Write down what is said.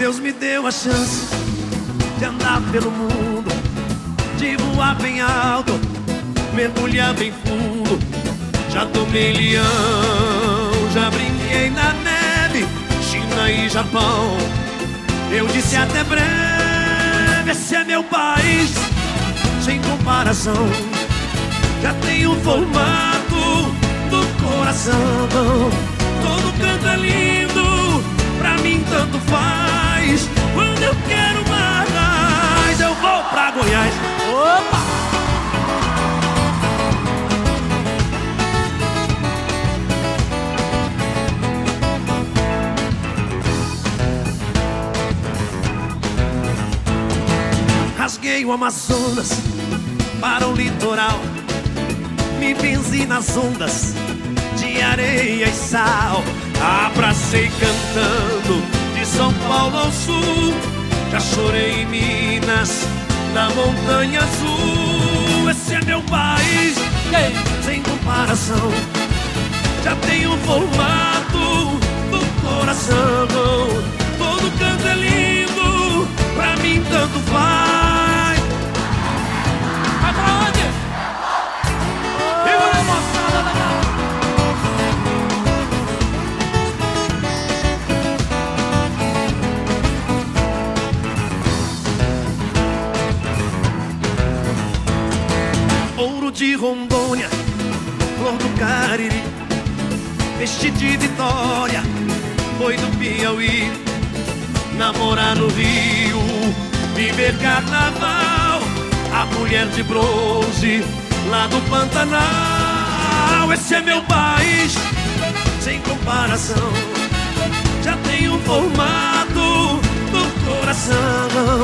Deus me deu a chance de andar pelo mundo, de voar bem alto, mergulhar bem fundo. Já tomei leão, já brinquei na neve, China e Japão. Eu disse até breve, esse é meu país, sem comparação. Já tenho o formato do coração. Todo canto é Rasguei o Amazonas para o litoral. Me benzi nas ondas de areia e sal. Abracei cantando de São Paulo ao sul. Já chorei em Minas, na Montanha Azul. Esse é meu país, sem comparação. Já tenho formato do coração. De Rondônia, flor do Cariri, vestido de Vitória, boi do Piauí. Namorar no Rio, viver carnaval, a mulher de bronze lá do Pantanal. Esse é meu país, sem comparação, já tenho formado formato do coração.